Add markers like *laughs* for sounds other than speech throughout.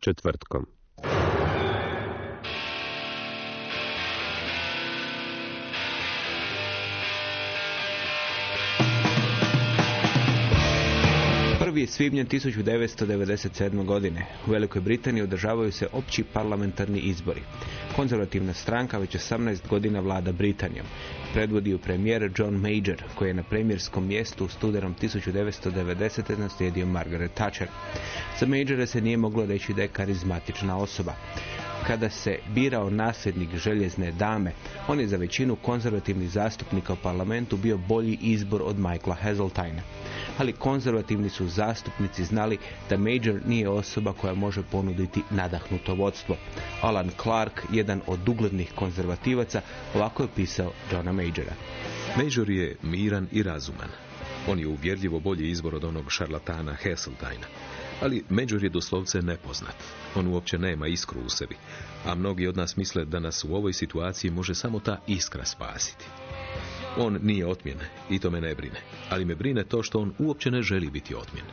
Četvrtkom. Svibnja 1997. godine. U Velikoj Britaniji održavaju se opći parlamentarni izbori. Konzervativna stranka već 18 godina vlada Britanijom. Predvodi ju premijer John Major, koji je na premijerskom mjestu u studenom 1990. naslijedio Margaret Thatcher. Za Majora se nije moglo reći da je karizmatična osoba. Kada se birao nasljednik željezne dame, on je za većinu konzervativnih zastupnika u parlamentu bio bolji izbor od Michaela Hazeltina. Ali konzervativni su zastupnici znali da Major nije osoba koja može ponuditi nadahnuto vodstvo. Alan Clark, jedan od uglednih konzervativaca, ovako je pisao Johna Majora. Major je miran i razuman. On je uvjerljivo bolji izbor od onog šarlatana Heseltina. Ali Major je doslovce nepoznat. On uopće nema iskru u sebi. A mnogi od nas misle da nas u ovoj situaciji može samo ta iskra spasiti. On nije otmjen i to me ne brine. Ali me brine to što on uopće ne želi biti otmjen.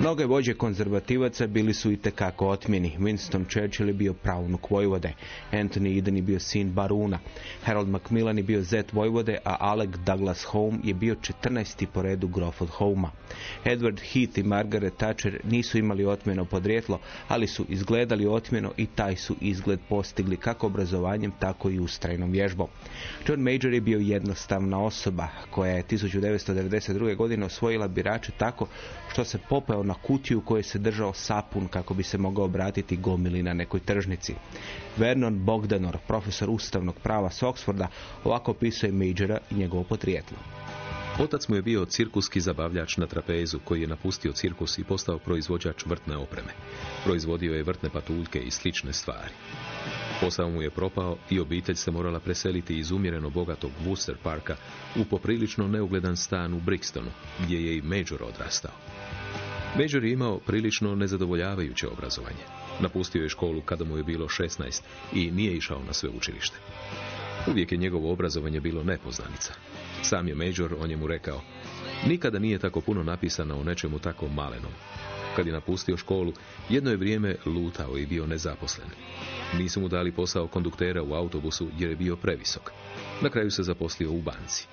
Mnoge vođe konzervativaca bili su i tekako otmjeni. Winston Churchill je bio pravnuk Vojvode. Anthony Eden je bio sin baruna. Harold Macmillan je bio zet Vojvode, a Alec Douglas Home je bio 14. po redu grof od Homa. Edward Heath i Margaret Thatcher nisu imali otmjeno podrijetlo, ali su izgledali otmjeno i taj su izgled postigli kako obrazovanjem, tako i ustrajnom vježbom. John Major je bio jednostavna osoba koja je 1992. godine osvojila birače tako što se popeo na kutiju u kojoj se držao sapun kako bi se mogao obratiti gomili na nekoj tržnici. Vernon Bogdanor, profesor ustavnog prava s Oxforda, ovako opisuje Majora i njegovo podrijetlo. Otac mu je bio cirkuski zabavljač na trapezu koji je napustio cirkus i postao proizvođač vrtne opreme. Proizvodio je vrtne patuljke i slične stvari. Posao mu je propao i obitelj se morala preseliti iz umjereno bogatog Worcester parka u poprilično neugledan stan u Brixtonu, gdje je i Major odrastao. Major je imao prilično nezadovoljavajuće obrazovanje. Napustio je školu kada mu je bilo 16 i nije išao na sve učilište. Uvijek je njegovo obrazovanje bilo nepoznanica. Sam je Major o njemu rekao, nikada nije tako puno napisano o nečemu tako malenom. Kad je napustio školu, jedno je vrijeme lutao i bio nezaposlen. Nisu mu dali posao konduktera u autobusu jer je bio previsok. Na kraju se zaposlio u banci.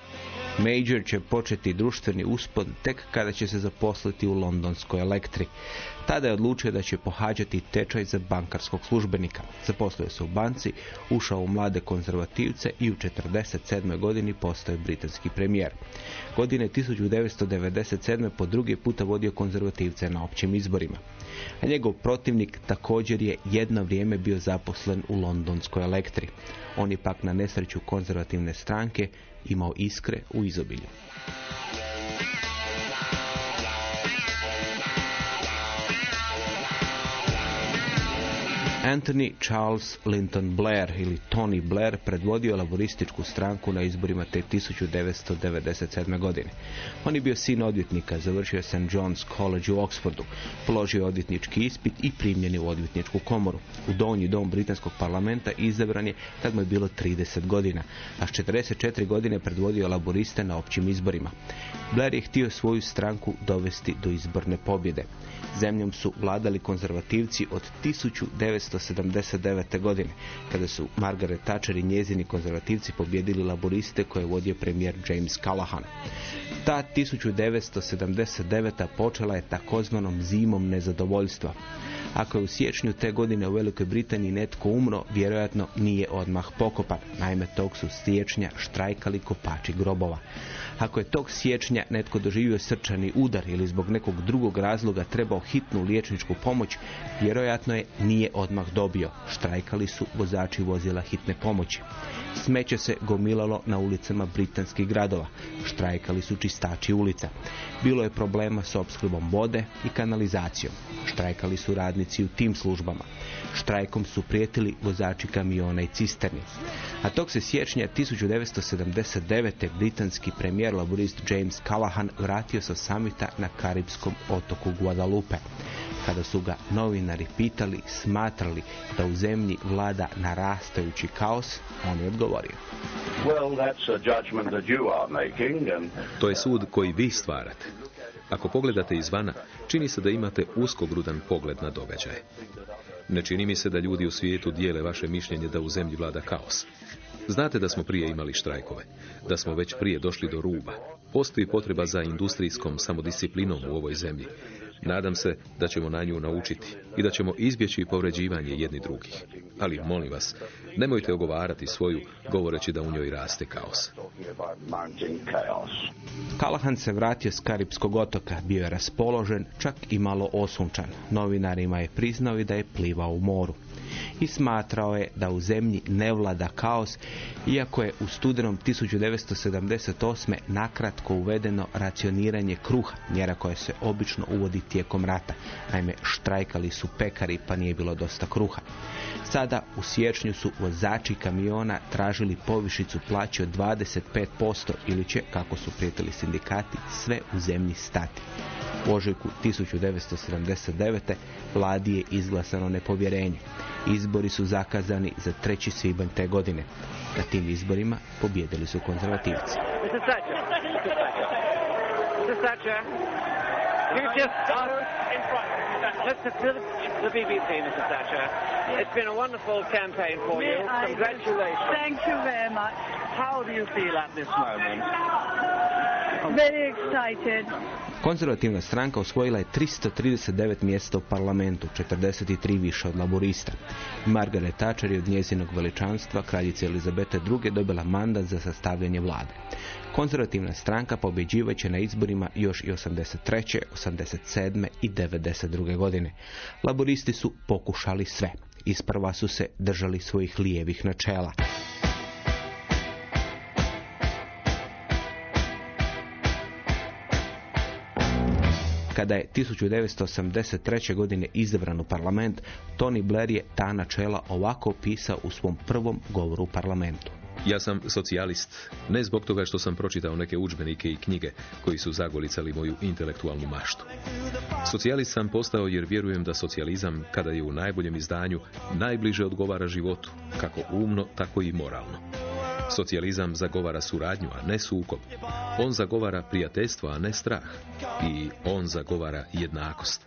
Major će početi društveni uspon tek kada će se zaposliti u londonskoj elektri. Tada je odlučio da će pohađati tečaj za bankarskog službenika. Zaposlio se u banci, ušao u mlade konzervativce i u 47. godini postao britanski premijer. Godine 1997. po drugi puta vodio konzervativce na općim izborima. A njegov protivnik također je jedno vrijeme bio zaposlen u londonskoj elektri. On je pak na nesreću konzervativne stranke imao iskre u izobilju. Anthony Charles Linton Blair ili Tony Blair predvodio laborističku stranku na izborima te 1997. godine. On je bio sin odvjetnika, završio St. John's College u Oxfordu, položio odvjetnički ispit i primljen je u odvjetničku komoru. U donji dom britanskog parlamenta izabran je kad mu je bilo 30 godina, a s 44 godine predvodio laboriste na općim izborima. Blair je htio svoju stranku dovesti do izborne pobjede. Zemljom su vladali konzervativci od 1979. godine, kada su Margaret Thatcher i njezini konzervativci pobjedili laboriste koje je vodio premijer James Callahan. Ta 1979. počela je takozvanom zimom nezadovoljstva. Ako je u siječnju te godine u Velikoj Britaniji netko umro, vjerojatno nije odmah pokopan. Naime, tog su siječnja štrajkali kopači grobova. Ako je tog siječnja netko doživio srčani udar ili zbog nekog drugog razloga trebao hitnu liječničku pomoć, vjerojatno je nije odmah dobio. Štrajkali su vozači vozila hitne pomoći. Smeće se gomilalo na ulicama britanskih gradova. Štrajkali su čistači ulica. Bilo je problema s opskrbom vode i kanalizacijom. Štrajkali su radnici u tim službama. Štrajkom su prijetili vozači kamiona i cisterni. A tog se siječnja 1979. britanski premijer laborist James Callahan vratio sa samita na karibskom otoku Guadalupe. Kada su ga novinari pitali, smatrali da u zemlji vlada narastajući kaos, on je odgovorio. To je sud koji vi stvarate. Ako pogledate izvana, čini se da imate uskogrudan pogled na događaje. Ne čini mi se da ljudi u svijetu dijele vaše mišljenje da u zemlji vlada kaos. Znate da smo prije imali štrajkove, da smo već prije došli do ruba. Postoji potreba za industrijskom samodisciplinom u ovoj zemlji. Nadam se da ćemo na nju naučiti i da ćemo izbjeći povređivanje jedni drugih. Ali molim vas, nemojte ogovarati svoju govoreći da u njoj raste kaos. Kalahan se vratio s Karibskog otoka, bio je raspoložen, čak i malo osunčan. Novinarima je priznao i da je plivao u moru i smatrao je da u zemlji ne vlada kaos, iako je u studenom 1978. nakratko uvedeno racioniranje kruha, mjera koja se obično uvodi tijekom rata. Naime, štrajkali su pekari pa nije bilo dosta kruha. Sada u siječnju su vozači kamiona tražili povišicu plaće od 25% ili će, kako su prijetili sindikati, sve u zemlji stati. U ožujku 1979. vladi je izglasano nepovjerenje. Izbori su zakazani za 3. svibanj te godine. Na tim izborima pobjedili su konzervativci. the BBC, Mrs. Thatcher. It's been a wonderful campaign for you. Congratulations. Thank you very much. How do you feel at this moment? Very excited. Konzervativna stranka osvojila je 339 mjesta u parlamentu, 43 više od laborista. Margaret Thatcher je od njezinog veličanstva, kraljice Elizabete II. dobila mandat za sastavljanje vlade. Konzervativna stranka pobjeđivaće na izborima još i 83., 87. i 92. godine. Laboristi su pokušali sve. Isprva su se držali svojih lijevih načela. Kada je 1983. godine izabran u parlament, Tony Blair je ta načela ovako opisao u svom prvom govoru u parlamentu. Ja sam socijalist, ne zbog toga što sam pročitao neke udžbenike i knjige koji su zagolicali moju intelektualnu maštu. Socijalist sam postao jer vjerujem da socijalizam, kada je u najboljem izdanju, najbliže odgovara životu, kako umno, tako i moralno. Socijalizam zagovara suradnju, a ne sukob. On zagovara prijateljstvo, a ne strah. I on zagovara jednakost.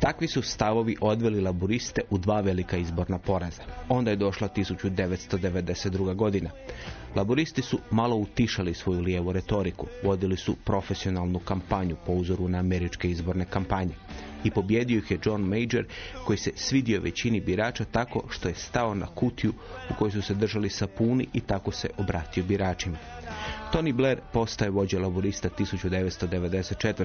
Takvi su stavovi odveli laburiste u dva velika izborna poraza. Onda je došla 1992. godina. Laboristi su malo utišali svoju lijevu retoriku, vodili su profesionalnu kampanju po uzoru na američke izborne kampanje. I pobjedio ih je John Major koji se svidio većini birača tako što je stao na kutiju u kojoj su se držali sapuni i tako se obratio biračima. Tony Blair postaje vođa laborista 1994.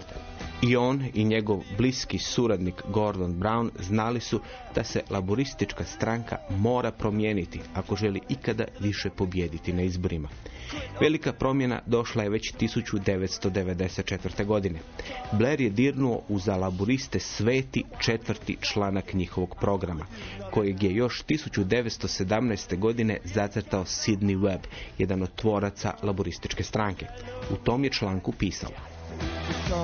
I on i njegov bliski suradnik Gordon Brown znali su da se laboristička stranka mora promijeniti ako želi ikada više pobjediti na izborima. Velika promjena došla je već 1994. godine. Blair je dirnuo u za laboriste sveti četvrti članak njihovog programa, kojeg je još 1917. godine zacrtao Sidney Webb, jedan od tvoraca laborističke stranke. U tom je članku pisalo.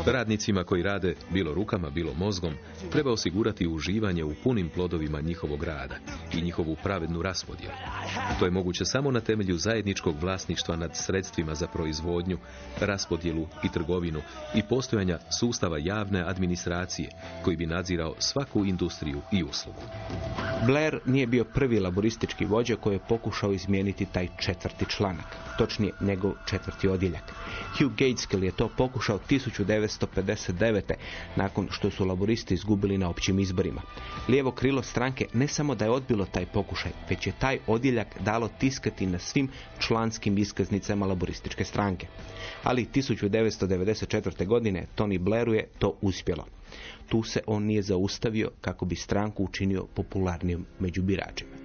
Radnicima koji rade bilo rukama, bilo mozgom, treba osigurati uživanje u punim plodovima njihovog rada i njihovu pravednu raspodjelu. To je moguće samo na temelju zajedničkog vlasništva nad sredstvima za proizvodnju, raspodjelu i trgovinu i postojanja sustava javne administracije koji bi nadzirao svaku industriju i uslugu. Blair nije bio prvi laboristički vođa koji je pokušao izmijeniti taj četvrti članak, točnije njegov četvrti odjeljak. Hugh Gateskill je to pokušao 1959. nakon što su laboristi izgubili na općim izborima. Lijevo krilo stranke ne samo da je odbilo taj pokušaj, već je taj odjeljak dalo tiskati na svim članskim iskaznicama laborističke stranke. Ali 1994. godine Tony Blairu je to uspjelo. Tu se on nije zaustavio kako bi stranku učinio popularnijom među biračima.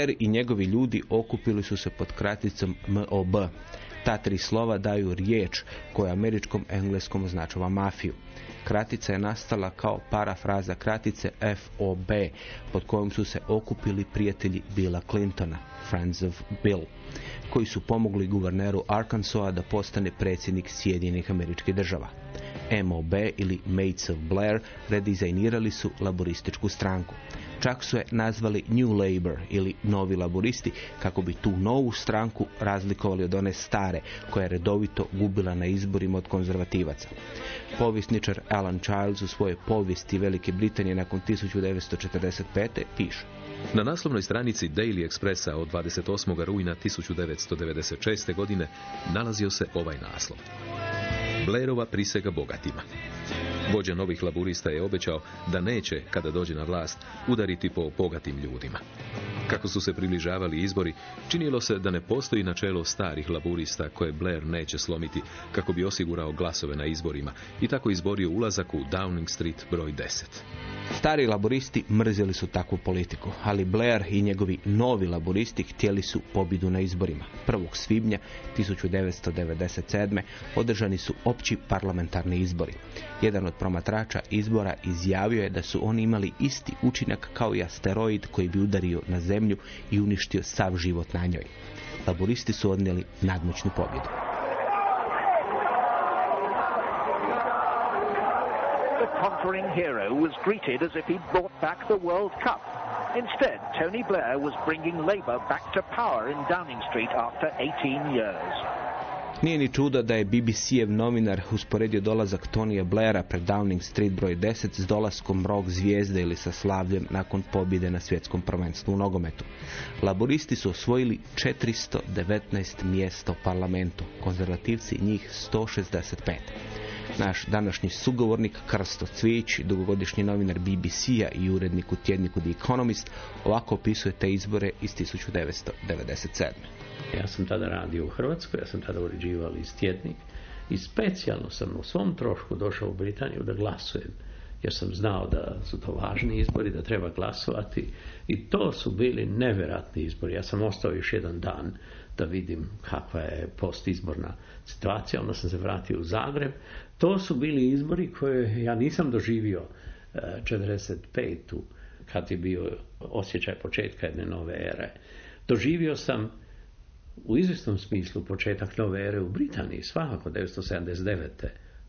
Blair i njegovi ljudi okupili su se pod kraticom MOB. Ta tri slova daju riječ koja američkom engleskom označava mafiju. Kratica je nastala kao parafraza kratice FOB, pod kojom su se okupili prijatelji Billa Clintona, Friends of Bill, koji su pomogli guverneru Arkansasa da postane predsjednik Sjedinjenih američkih država. MOB ili Mates of Blair redizajnirali su laborističku stranku. Čak su je nazvali New Labour ili Novi laboristi kako bi tu novu stranku razlikovali od one stare koja je redovito gubila na izborima od konzervativaca. Povisničar Alan Childs u svojoj povijesti Velike Britanije nakon 1945. piše. Na naslovnoj stranici Daily Expressa od 28. rujna 1996. godine nalazio se ovaj naslov. Blairova prisega bogatima. Vođa novih laburista je obećao da neće, kada dođe na vlast, udariti po bogatim ljudima. Kako su se približavali izbori, činilo se da ne postoji načelo starih laburista koje Blair neće slomiti kako bi osigurao glasove na izborima i tako izborio ulazak u Downing Street broj 10. Stari laboristi mrzili su takvu politiku, ali Blair i njegovi novi laboristi htjeli su pobjedu na izborima. 1. svibnja 1997. održani su opći parlamentarni izbori. Jedan od promatrača izbora izjavio je da su oni imali isti učinak kao i asteroid koji bi udario na zemlju i uništio sav život na njoj. Laboristi su odnijeli nadmoćnu pobjedu. The conquering hero was greeted as if he'd brought back the World Cup. Instead, Tony Blair was bringing Labour back to power in Downing Street after 18 years. Nije ni čudo da je BBC-ev novinar usporedio dolazak Tonija Blaira pred Downing Street broj 10 s dolaskom rock zvijezde ili sa slavljem nakon pobjede na svjetskom prvenstvu u nogometu. Laboristi su osvojili 419 mjesta u parlamentu, konzervativci njih 165. Naš današnji sugovornik Krsto Cvić, dugogodišnji novinar BBC-a i urednik u tjedniku The Economist, ovako opisuje te izbore iz 1997. Ja sam tada radio u Hrvatskoj, ja sam tada uređivao iz tjednik i specijalno sam u svom trošku došao u Britaniju da glasujem jer sam znao da su to važni izbori, da treba glasovati i to su bili nevjerojatni izbori. Ja sam ostao još jedan dan da vidim kakva je postizborna situacija, onda sam se vratio u Zagreb. To su bili izbori koje ja nisam doživio eh, 45. kad je bio osjećaj početka jedne nove ere. Doživio sam u izvjesnom smislu početak nove ere u Britaniji, svakako 1979.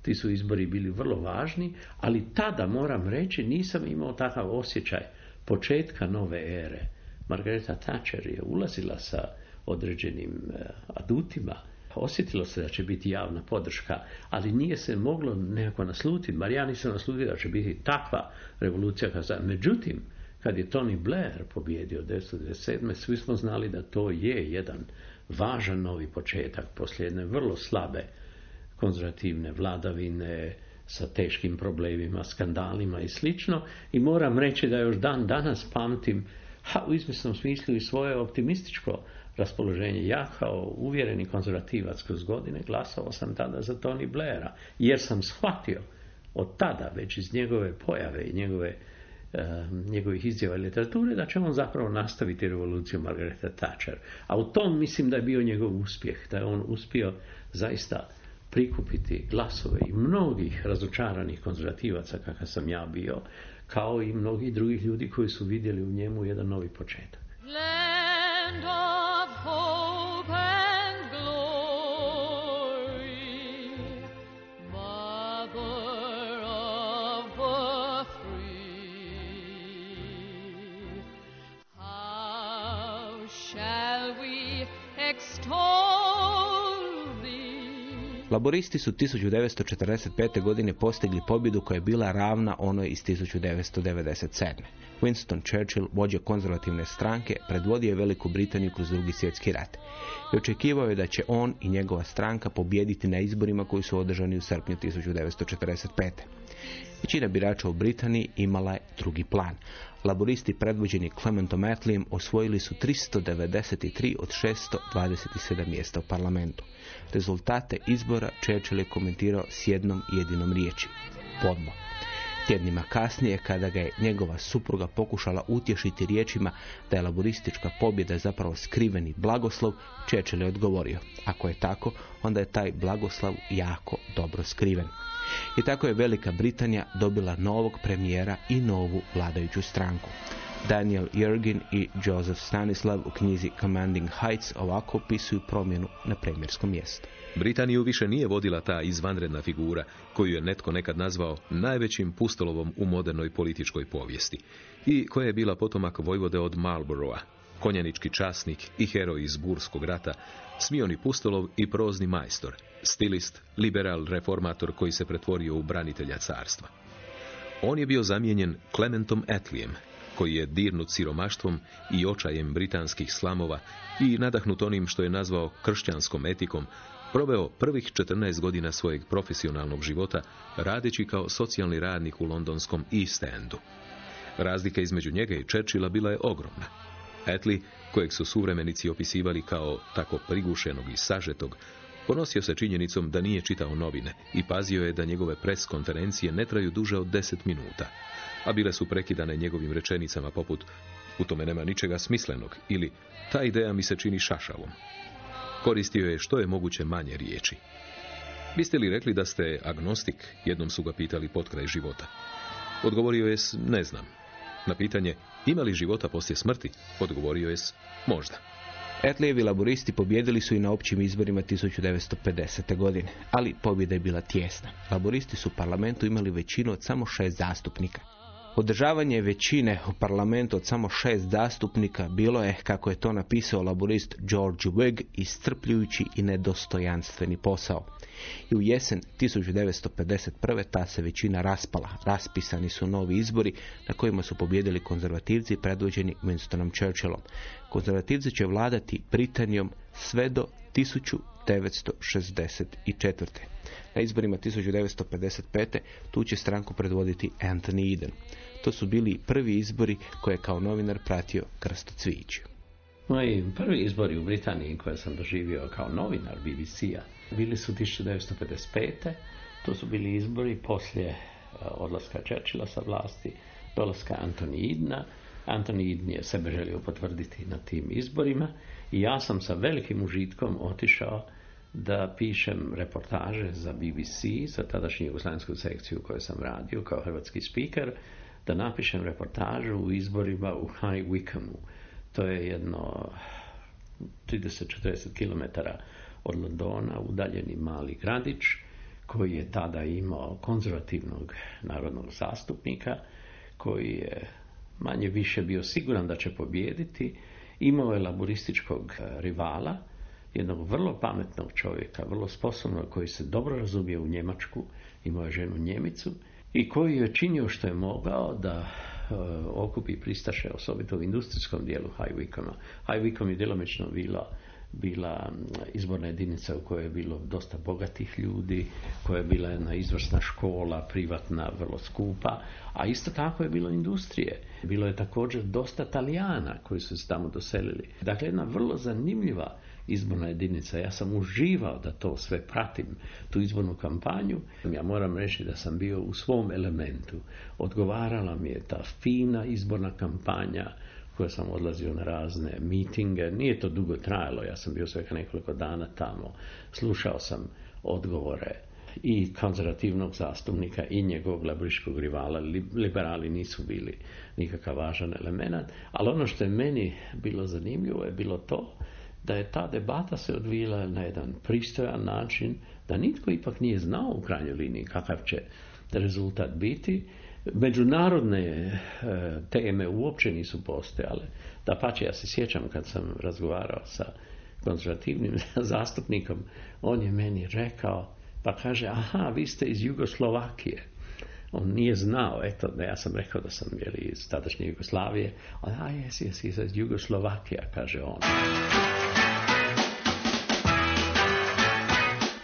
Ti su izbori bili vrlo važni, ali tada, moram reći, nisam imao takav osjećaj početka nove ere. Margareta Thatcher je ulazila sa određenim eh, adutima, osjetilo se da će biti javna podrška, ali nije se moglo nekako naslutiti, bar ja nisam naslutio da će biti takva revolucija. Međutim, kad je Tony Blair pobjedio 1997. svi smo znali da to je jedan važan novi početak poslije jedne vrlo slabe konzervativne vladavine sa teškim problemima, skandalima i slično. I moram reći da još dan danas pamtim ha, u izvjesnom smislu i svoje optimističko raspoloženje. Ja kao uvjereni konzervativac kroz godine glasao sam tada za Tony Blaira, jer sam shvatio od tada već iz njegove pojave i njegove njegovih izjava i literature, da će on zapravo nastaviti revoluciju Margareta Thatcher. A u tom mislim da je bio njegov uspjeh, da je on uspio zaista prikupiti glasove i mnogih razočaranih konzervativaca kakav sam ja bio, kao i mnogih drugih ljudi koji su vidjeli u njemu jedan novi početak. Land Laboristi su 1945. godine postigli pobjedu koja je bila ravna onoj iz 1997. Winston Churchill, vođa konzervativne stranke, predvodio je Veliku Britaniju kroz drugi svjetski rat i očekivao je da će on i njegova stranka pobijediti na izborima koji su održani u srpnju 1945. Većina birača u Britaniji imala je drugi plan. Laboristi predvođeni Clementom Attleem osvojili su 393 od 627 mjesta u parlamentu. Rezultate izbora Churchill je komentirao s jednom jedinom riječi. Podlo. Tjednima kasnije, kada ga je njegova supruga pokušala utješiti riječima da je laboristička pobjeda zapravo skriveni blagoslov, Churchill je odgovorio. Ako je tako, onda je taj blagoslav jako dobro skriven. I tako je Velika Britanija dobila novog premijera i novu vladajuću stranku. Daniel Jurgin i Joseph Stanislav u knjizi Commanding Heights ovako opisuju promjenu na premijerskom mjestu. Britaniju više nije vodila ta izvanredna figura koju je netko nekad nazvao najvećim pustolovom u modernoj političkoj povijesti i koja je bila potomak vojvode od Marlborougha, konjanički časnik i heroj iz Burskog rata, smioni pustolov i prozni majstor, stilist, liberal reformator koji se pretvorio u branitelja carstva. On je bio zamijenjen Clementom Attleem, koji je dirnut siromaštvom i očajem britanskih slamova i nadahnut onim što je nazvao kršćanskom etikom, proveo prvih 14 godina svojeg profesionalnog života radeći kao socijalni radnik u londonskom East Endu. Razlika između njega i Churchilla bila je ogromna. Attlee, kojeg su suvremenici opisivali kao tako prigušenog i sažetog, ponosio se činjenicom da nije čitao novine i pazio je da njegove pres konferencije ne traju duže od 10 minuta, a bile su prekidane njegovim rečenicama poput u tome nema ničega smislenog ili ta ideja mi se čini šašavom. Koristio je što je moguće manje riječi. Biste li rekli da ste agnostik? Jednom su ga pitali pod kraj života. Odgovorio je s ne znam. Na pitanje ima li života poslije smrti? Odgovorio je s možda. Etlijevi laboristi pobjedili su i na općim izborima 1950. godine, ali pobjeda je bila tjesna. Laboristi su u parlamentu imali većinu od samo šest zastupnika. Održavanje većine u parlamentu od samo šest zastupnika bilo je, kako je to napisao laborist George Wigg, iscrpljujući i nedostojanstveni posao. I u jesen 1951. ta se većina raspala. Raspisani su novi izbori na kojima su pobjedili konzervativci predvođeni Winstonom Churchillom. Konzervativci će vladati Britanijom sve do 1964. Na izborima 1955. tu će stranku predvoditi Anthony Eden. To su bili prvi izbori koje je kao novinar pratio Krsto Cvijić. Moji prvi izbori u Britaniji koje sam doživio kao novinar BBC-a bili su 1955. To su bili izbori poslije e, odlaska Churchilla sa vlasti, dolaska Antoni Idna. Antoni je sebe želio potvrditi na tim izborima i ja sam sa velikim užitkom otišao da pišem reportaže za BBC, za tadašnju jugoslavensku sekciju u kojoj sam radio kao hrvatski speaker, da napišem reportažu u izborima u High Wycombeu. To je jedno 30-40 km od Londona, udaljeni mali gradić, koji je tada imao konzervativnog narodnog zastupnika, koji je manje više bio siguran da će pobijediti, imao je laborističkog rivala, jednog vrlo pametnog čovjeka, vrlo sposobnog, koji se dobro razumije u Njemačku, imao je ženu Njemicu, i koji je činio što je mogao da e, okupi pristaše, osobito u industrijskom dijelu. High Wycombe je djelomično bila bila izborna jedinica u kojoj je bilo dosta bogatih ljudi, koja je bila jedna izvrsna škola, privatna, vrlo skupa, a isto tako je bilo industrije. Bilo je također dosta Talijana koji su se tamo doselili. Dakle, jedna vrlo zanimljiva izborna jedinica. Ja sam uživao da to sve pratim, tu izbornu kampanju. Ja moram reći da sam bio u svom elementu. Odgovarala mi je ta fina izborna kampanja koja sam odlazio na razne mitinge. Nije to dugo trajalo, ja sam bio svega nekoliko dana tamo. Slušao sam odgovore i konzervativnog zastupnika i njegovog laboriškog rivala. Liberali nisu bili nikakav važan element, ali ono što je meni bilo zanimljivo je bilo to da je ta debata se odvila na jedan pristojan način, da nitko ipak nije znao u krajnjoj liniji kakav će rezultat biti. Međunarodne e, teme uopće nisu postojale. Da pače, ja se sjećam kad sam razgovarao sa konzervativnim *laughs* zastupnikom, on je meni rekao, Pa kaže, aha, vi ste iz Jugoslovakije. On nije znao, eto, da ja sam rekao da sam jeli, iz tadašnje Jugoslavije. On, a jesi, jesi iz Jugoslovakija, kaže on.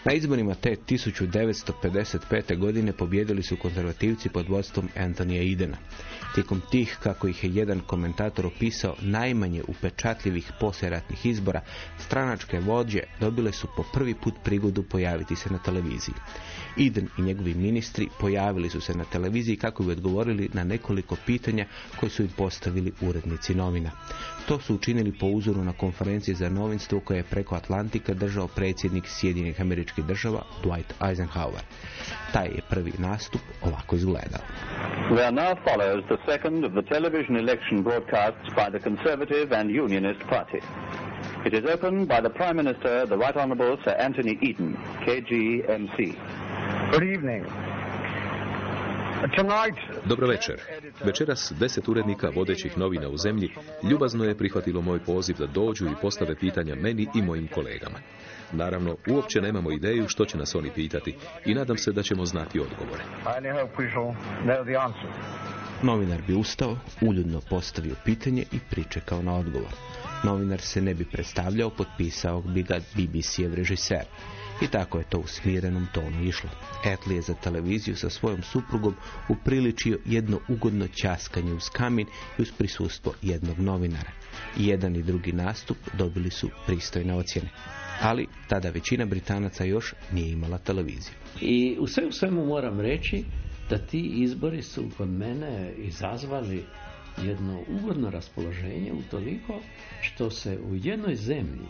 Na izborima te 1955. godine pobjedili su konzervativci pod vodstvom Antonija Idena. Tijekom tih, kako ih je jedan komentator opisao, najmanje upečatljivih poslijeratnih izbora, stranačke vođe dobile su po prvi put prigodu pojaviti se na televiziji. Iden i njegovi ministri pojavili su se na televiziji kako bi odgovorili na nekoliko pitanja koje su im postavili urednici novina. To su učinili po uzoru na konferenciji za novinstvo koje je preko Atlantika držao predsjednik Sjedinjenih američkih država Dwight Eisenhower. Taj je prvi nastup ovako izgledao. There now follows the second of the television election broadcasts by the Conservative and Unionist Party. It is opened by the Prime Minister, the Right Honourable Sir Anthony Eden, KGMC. Good evening. Tonight, Dobro večer. Večeras deset urednika vodećih novina u zemlji ljubazno je prihvatilo moj poziv da dođu i postave pitanja meni i mojim kolegama. Naravno, uopće nemamo ideju što će nas oni pitati i nadam se da ćemo znati odgovore. Novinar bi ustao, uljudno postavio pitanje i pričekao na odgovor. Novinar se ne bi predstavljao, potpisao bi ga BBC-ev režiser. I tako je to u smirenom tonu išlo. Etli je za televiziju sa svojom suprugom upriličio jedno ugodno ćaskanje uz kamin i uz prisustvo jednog novinara. I jedan i drugi nastup dobili su pristojne ocjene. Ali tada većina Britanaca još nije imala televiziju. I u sve u svemu moram reći da ti izbori su kod mene izazvali jedno ugodno raspoloženje utoliko što se u jednoj zemlji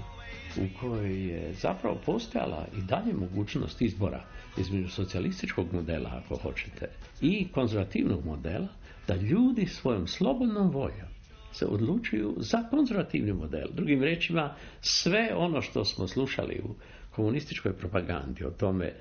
u kojoj je zapravo postojala i dalje mogućnost izbora između socijalističkog modela, ako hoćete, i konzervativnog modela, da ljudi svojom slobodnom voljom se odlučuju za konzervativni model. Drugim riječima, sve ono što smo slušali u komunističkoj propagandi o tome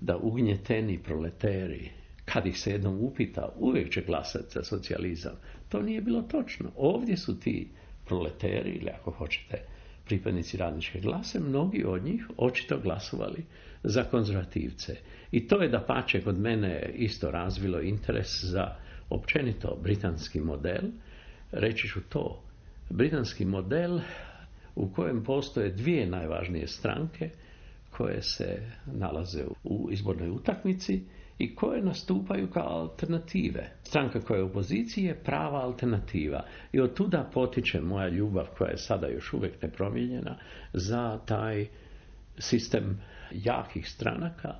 da ugnjeteni proleteri, kad ih se jednom upita, uvijek će glasati za socijalizam. To nije bilo točno. Ovdje su ti proleteri, ili ako hoćete, pripadnici radničke glase, mnogi od njih očito glasovali za konzervativce. I to je da pače kod mene isto razvilo interes za općenito britanski model. Reći ću to. Britanski model u kojem postoje dvije najvažnije stranke koje se nalaze u izbornoj utakmici i koje nastupaju kao alternative. Stranka koja je u opoziciji je prava alternativa i od tuda potiče moja ljubav koja je sada još uvijek nepromijenjena za taj sistem jakih stranaka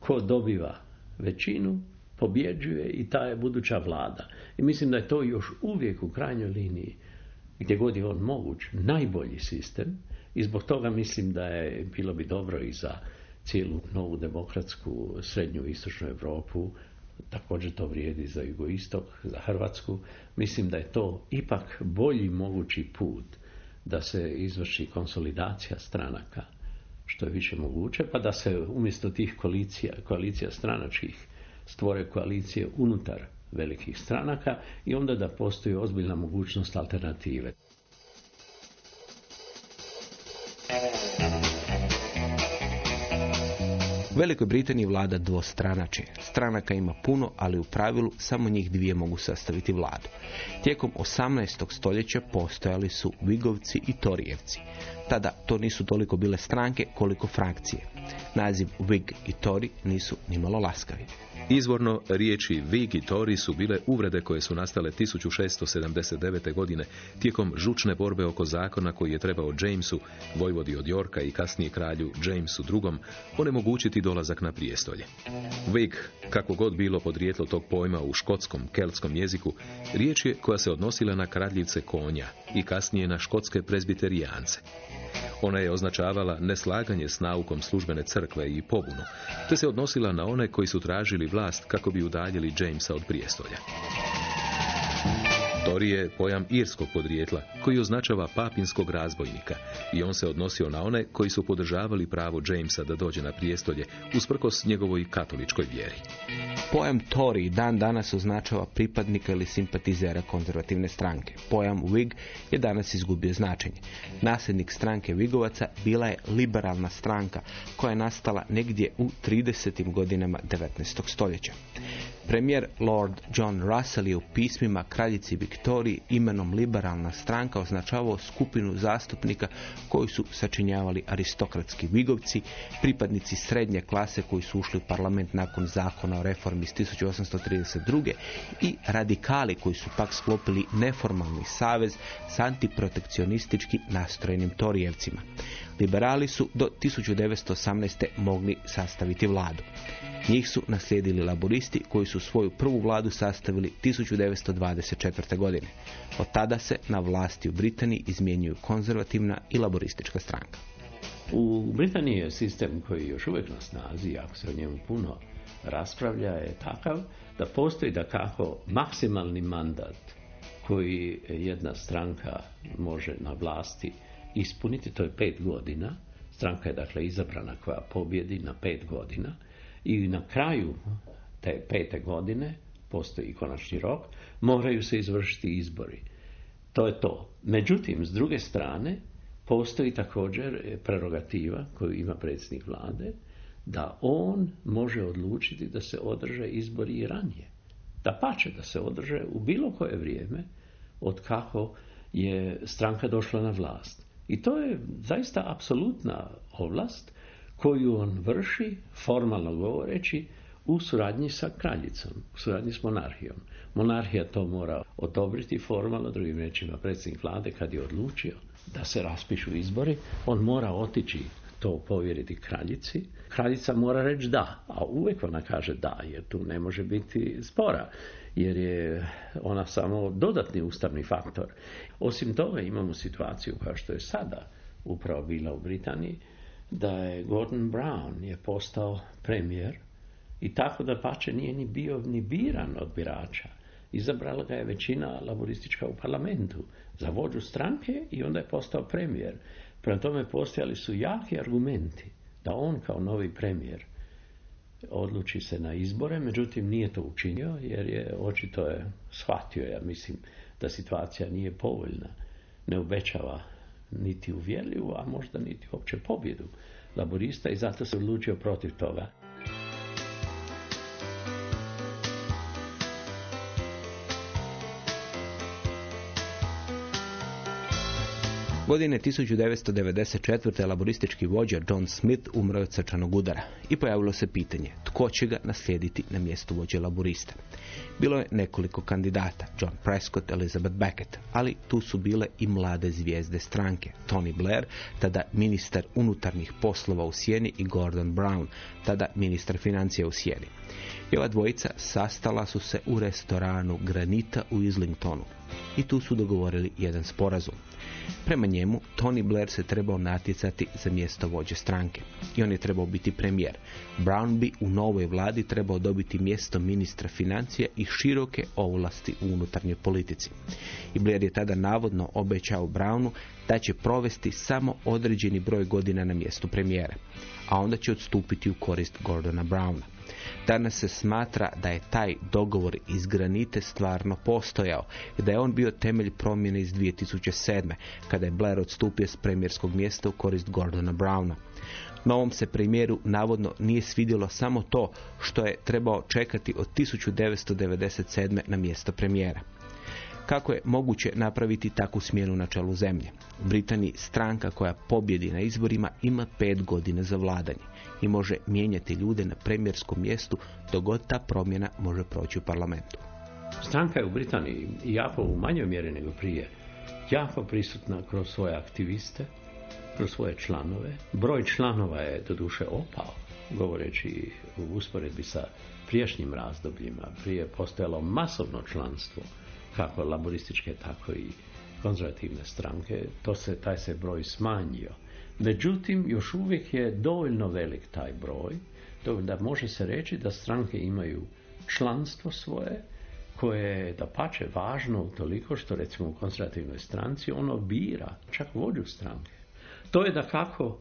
ko dobiva većinu pobjeđuje i ta je buduća vlada. I mislim da je to još uvijek u krajnjoj liniji gdje god je on moguć, najbolji sistem i zbog toga mislim da je bilo bi dobro i za cijelu novu demokratsku srednju i istočnu Europu, također to vrijedi za jugoistok, za Hrvatsku. Mislim da je to ipak bolji mogući put da se izvrši konsolidacija stranaka što je više moguće, pa da se umjesto tih koalicija, koalicija stranačkih stvore koalicije unutar velikih stranaka i onda da postoji ozbiljna mogućnost alternative. U Velikoj Britaniji vlada dvostranačje. Stranaka ima puno, ali u pravilu samo njih dvije mogu sastaviti vladu. Tijekom 18. stoljeća postojali su Vigovci i Torijevci. Tada to nisu toliko bile stranke koliko frakcije. Naziv Whig i Tory nisu nimalo laskavi. Izvorno, riječi Whig i Tory su bile uvrede koje su nastale 1679. godine tijekom žučne borbe oko zakona koji je trebao Jamesu, vojvodi od Yorka i kasnije kralju Jamesu II, onemogućiti dolazak na prijestolje. Whig, kako god bilo podrijetlo tog pojma u škotskom, keltskom jeziku, riječ je koja se odnosila na kradljivce konja i kasnije na škotske prezbiterijance. Ona je označavala neslaganje s naukom službene crkve i pobunu, te se odnosila na one koji su tražili vlast kako bi udaljili Jamesa od prijestolja. Tori je pojam irskog podrijetla koji označava papinskog razbojnika i on se odnosio na one koji su podržavali pravo Jamesa da dođe na prijestolje usprkos njegovoj katoličkoj vjeri. Pojam Tory dan danas označava pripadnika ili simpatizera konzervativne stranke. Pojam Whig je danas izgubio značenje. Nasljednik stranke Wigovaca bila je liberalna stranka koja je nastala negdje u 30. godinama 19. stoljeća. Premijer Lord John Russell je u pismima kraljici Viktoriji imenom liberalna stranka označavao skupinu zastupnika koji su sačinjavali aristokratski vigovci, pripadnici srednje klase koji su ušli u parlament nakon zakona o reformi iz 1832. i radikali koji su pak sklopili neformalni savez s antiprotekcionistički nastrojenim torijevcima. Liberali su do 1918. mogli sastaviti vladu. Njih su naslijedili laboristi koji su svoju prvu vladu sastavili 1924. godine. Od tada se na vlasti u Britaniji izmjenjuju konzervativna i laboristička stranka. U Britaniji je sistem koji još uvijek na snazi, ako se o njemu puno raspravlja, je takav da postoji da kako maksimalni mandat koji jedna stranka može na vlasti ispuniti, to je pet godina. Stranka je dakle izabrana koja pobjedi na pet godina i na kraju te pete godine, postoji konačni rok, moraju se izvršiti izbori. To je to. Međutim, s druge strane, postoji također prerogativa koju ima predsjednik vlade, da on može odlučiti da se održe izbori i ranije. Da pače da se održe u bilo koje vrijeme od kako je stranka došla na vlast. I to je zaista apsolutna ovlast koju on vrši, formalno govoreći, u suradnji sa kraljicom, u suradnji s monarhijom. Monarhija to mora odobriti formalno, drugim rečima predsjednik vlade kad je odlučio da se raspišu izbori, on mora otići to povjeriti kraljici. Kraljica mora reći da, a uvijek ona kaže da, jer tu ne može biti spora, jer je ona samo dodatni ustavni faktor. Osim toga imamo situaciju kao što je sada upravo bila u Britaniji, da je Gordon Brown je postao premijer i tako da pače nije ni bio ni biran od birača. Izabrala ga je većina laboristička u parlamentu za vođu stranke i onda je postao premijer. Prema tome postojali su jaki argumenti da on kao novi premijer odluči se na izbore, međutim nije to učinio jer je očito je shvatio, ja mislim, da situacija nije povoljna. Ne obećava niti uvjerljivu, a možda niti uopće pobjedu laborista i zato se odlučio protiv toga. Godine 1994. laboristički vođa John Smith umro od srčanog udara i pojavilo se pitanje tko će ga naslijediti na mjestu vođe laborista. Bilo je nekoliko kandidata, John Prescott, Elizabeth Beckett, ali tu su bile i mlade zvijezde stranke, Tony Blair, tada ministar unutarnjih poslova u Sjeni i Gordon Brown, tada ministar financija u Sjeni. I ova dvojica sastala su se u restoranu Granita u Islingtonu i tu su dogovorili jedan sporazum. Prema njemu, Tony Blair se trebao natjecati za mjesto vođe stranke i on je trebao biti premijer. Brown bi u novoj vladi trebao dobiti mjesto ministra financija i široke ovlasti u unutarnjoj politici. I Blair je tada navodno obećao Brownu da će provesti samo određeni broj godina na mjestu premijera, a onda će odstupiti u korist Gordona Browna. Danas se smatra da je taj dogovor iz granite stvarno postojao i da je on bio temelj promjene iz 2007. kada je Blair odstupio s premijerskog mjesta u korist Gordona Browna. Novom se premijeru navodno nije svidjelo samo to što je trebao čekati od 1997. na mjesto premijera. Kako je moguće napraviti takvu smjenu na čelu zemlje? U Britaniji stranka koja pobjedi na izborima ima pet godina za vladanje i može mijenjati ljude na premijerskom mjestu dok god ta promjena može proći u parlamentu. Stranka je u Britaniji, jako u manjoj mjeri nego prije, jako prisutna kroz svoje aktiviste, kroz svoje članove. Broj članova je doduše opao, govoreći u usporedbi sa prijašnjim razdobljima. Prije postojalo masovno članstvo, kako laborističke, tako i konzervativne stranke. To se, taj se broj smanjio. Međutim, još uvijek je dovoljno velik taj broj, da može se reći da stranke imaju članstvo svoje koje je da pače važno toliko što recimo u konzervativnoj stranci ono bira čak vođu stranke. To je da kako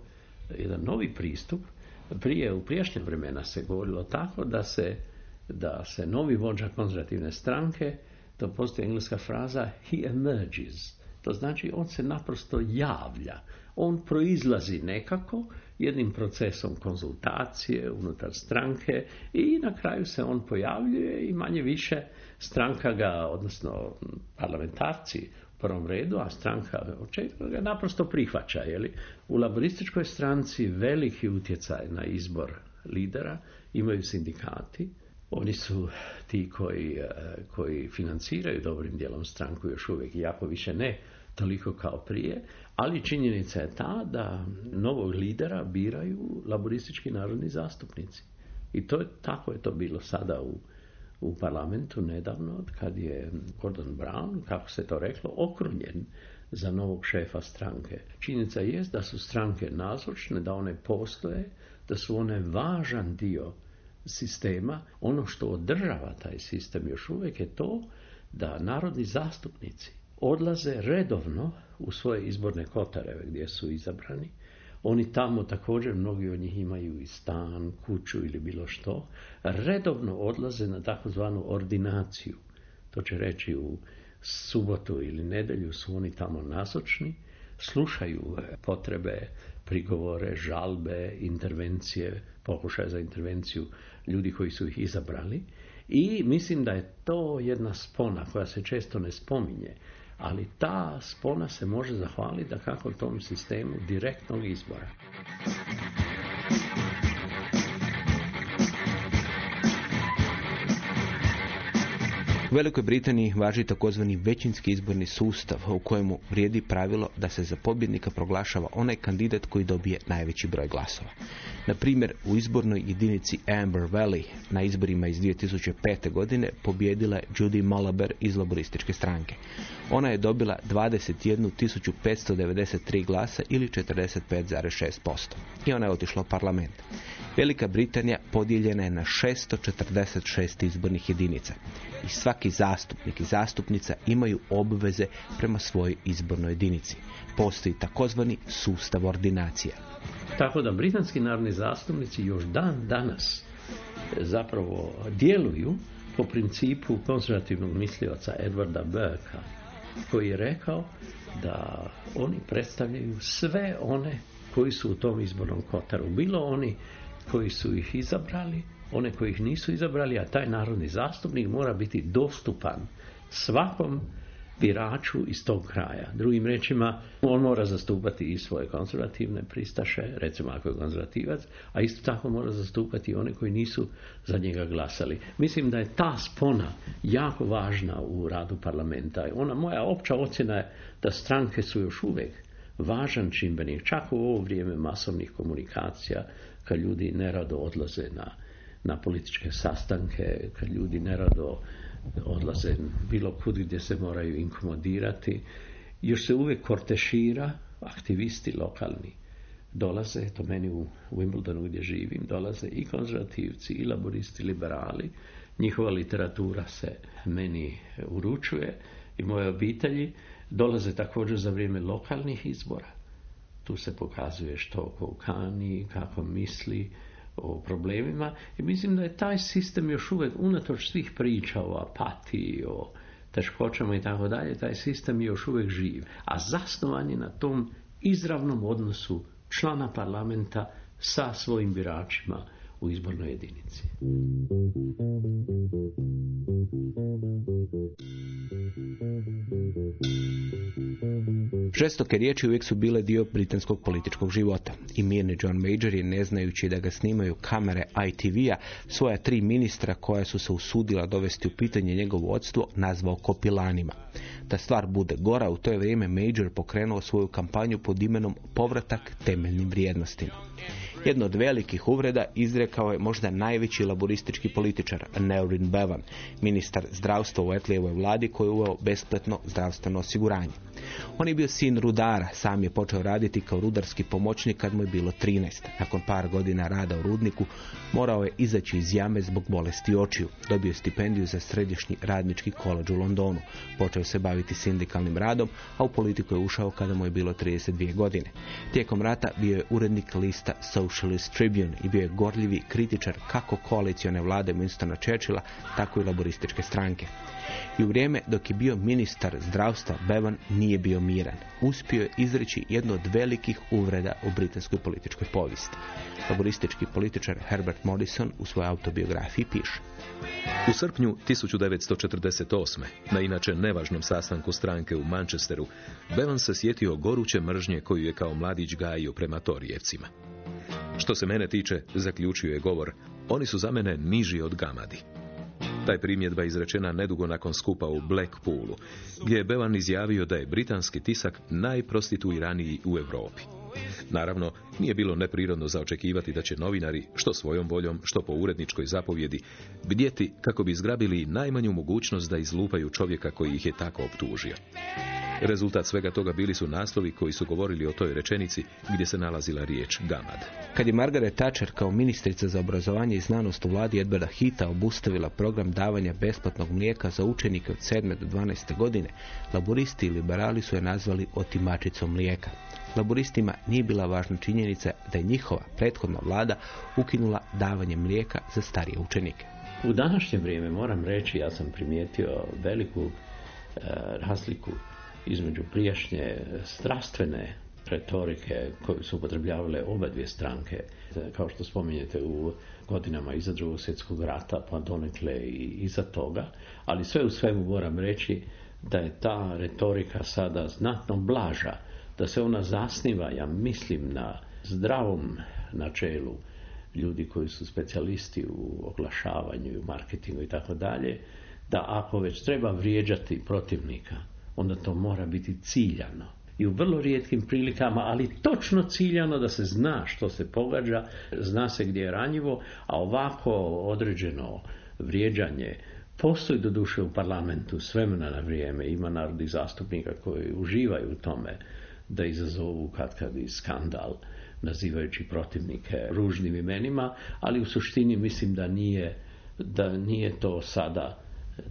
jedan novi pristup. Prije u prijašnje vremena se govorilo tako da se, da se novi vođa konzervativne stranke, to postoji engleska fraza he emerges. To znači on se naprosto javlja. On proizlazi nekako jednim procesom konzultacije unutar stranke i na kraju se on pojavljuje i manje više stranka ga, odnosno parlamentarci u prvom redu, a stranka ga naprosto prihvaća. Jeli? U laborističkoj stranci veliki utjecaj na izbor lidera imaju sindikati. Oni su ti koji, koji financiraju dobrim dijelom stranku još uvijek, iako više ne toliko kao prije, ali činjenica je ta da novog lidera biraju laboristički narodni zastupnici. I to je, tako je to bilo sada u, u parlamentu nedavno, kad je Gordon Brown, kako se to reklo, okrunjen za novog šefa stranke. Činjenica je da su stranke nazočne, da one postoje, da su one važan dio sistema. Ono što održava taj sistem još uvijek je to da narodni zastupnici odlaze redovno u svoje izborne kotare gdje su izabrani. Oni tamo također, mnogi od njih imaju i stan, kuću ili bilo što, redovno odlaze na takozvanu ordinaciju. To će reći u subotu ili nedelju su oni tamo nazočni, slušaju e, potrebe, prigovore, žalbe, intervencije, pokušaje za intervenciju ljudi koji su ih izabrali i mislim da je to jedna spona koja se često ne spominje ali ta spona se može zahvaliti da kako tom sistemu direktnog izbora. Velikoj Britaniji važi takozvani većinski izborni sustav u kojemu vrijedi pravilo da se za pobjednika proglašava onaj kandidat koji dobije najveći broj glasova. Na primjer, u izbornoj jedinici Amber Valley na izborima iz 2005. godine pobjedila je Judy Malaber iz laborističke stranke. Ona je dobila 21.593 glasa ili 45,6%. I ona je otišla u parlament. Velika Britanija podijeljena je na 646 izbornih jedinica. I svaki zastupnik i zastupnica imaju obveze prema svojoj izbornoj jedinici. Postoji takozvani sustav ordinacija. Tako da britanski narodni zastupnici još dan danas zapravo djeluju po principu konzervativnog mislioca Edwarda Burka koji je rekao da oni predstavljaju sve one koji su u tom izbornom kotaru. Bilo oni koji su ih izabrali, one koji ih nisu izabrali, a taj narodni zastupnik mora biti dostupan svakom biraču iz tog kraja. Drugim rečima, on mora zastupati i svoje konzervativne pristaše, recimo ako je konzervativac, a isto tako mora zastupati i one koji nisu za njega glasali. Mislim da je ta spona jako važna u radu parlamenta. Ona moja opća ocjena je da stranke su još uvijek važan čimbenik, čak u ovo vrijeme masovnih komunikacija, kad ljudi nerado odlaze na, na političke sastanke, kad ljudi nerado odlaze bilo kud gdje se moraju inkomodirati. Još se uvijek kortešira, aktivisti lokalni dolaze, to meni u Wimbledonu gdje živim, dolaze i konzervativci, i laboristi, liberali. Njihova literatura se meni uručuje i moje obitelji dolaze također za vrijeme lokalnih izbora. Tu se pokazuje što ko kako misli, o problemima i mislim da je taj sistem još uvijek unatoč svih priča o apatiji, o teškoćama i tako dalje, taj sistem još uvijek živ. A zasnovan je na tom izravnom odnosu člana parlamenta sa svojim biračima u izbornoj jedinici. Žestoke riječi uvijek su bile dio britanskog političkog života. I mirni John Major je, ne znajući da ga snimaju kamere ITV-a, svoja tri ministra koja su se usudila dovesti u pitanje njegovo vodstvo, nazvao kopilanima. Da stvar bude gora, u to je vrijeme Major pokrenuo svoju kampanju pod imenom Povratak temeljnim vrijednostima. Jedno od velikih uvreda izrekao je možda najveći laboristički političar, Neurin Bevan, ministar zdravstva u Etlijevoj vladi koji je uveo besplatno zdravstveno osiguranje. On je bio sin rudara, sam je počeo raditi kao rudarski pomoćnik kad mu je bilo 13. Nakon par godina rada u rudniku morao je izaći iz jame zbog bolesti očiju. Dobio je stipendiju za središnji radnički koleđ u Londonu. Počeo se baviti sindikalnim radom, a u politiku je ušao kada mu je bilo 32 godine. Tijekom rata bio je urednik lista Socialist Tribune i bio je gorljivi kritičar kako koalicione vlade Winstona Churchilla, tako i laborističke stranke. I u vrijeme dok je bio ministar zdravstva, Bevan nije bio miran. Uspio je izreći jednu od velikih uvreda u britanskoj političkoj povijesti. Laboristički političar Herbert Morrison u svojoj autobiografiji piše. U srpnju 1948. na inače nevažnom sastanku stranke u Manchesteru, Bevan se sjetio goruće mržnje koju je kao mladić gajio prema Torijevcima. Što se mene tiče, zaključio je govor, oni su za mene niži od gamadi. Taj primjedba izrečena nedugo nakon skupa u Blackpoolu, gdje je Bevan izjavio da je britanski tisak najprostituiraniji u Europi. Naravno, nije bilo neprirodno za očekivati da će novinari, što svojom voljom, što po uredničkoj zapovjedi, bdjeti kako bi zgrabili najmanju mogućnost da izlupaju čovjeka koji ih je tako optužio. Rezultat svega toga bili su naslovi koji su govorili o toj rečenici gdje se nalazila riječ gamad. Kad je Margaret Thatcher kao ministrica za obrazovanje i znanost u vladi Edwarda Hita obustavila program davanja besplatnog mlijeka za učenike od 7. do 12. godine, laboristi i liberali su je nazvali otimačicom mlijeka. Laboristima nije bila važna činjenica da je njihova prethodna vlada ukinula davanje mlijeka za starije učenike. U današnje vrijeme moram reći, ja sam primijetio veliku e, razliku između prijašnje strastvene retorike koju su upotrebljavale oba dvije stranke, kao što spominjete u godinama iza drugog svjetskog rata, pa donekle i iza toga, ali sve u svemu moram reći da je ta retorika sada znatno blaža, da se ona zasniva, ja mislim, na zdravom načelu ljudi koji su specijalisti u oglašavanju i u marketingu i tako dalje, da ako već treba vrijeđati protivnika, onda to mora biti ciljano. I u vrlo rijetkim prilikama, ali točno ciljano da se zna što se pogađa, zna se gdje je ranjivo, a ovako određeno vrijeđanje Postoji do duše u parlamentu s na vrijeme, ima narodnih zastupnika koji uživaju u tome da izazovu kad kad i skandal nazivajući protivnike ružnim imenima, ali u suštini mislim da nije, da nije to sada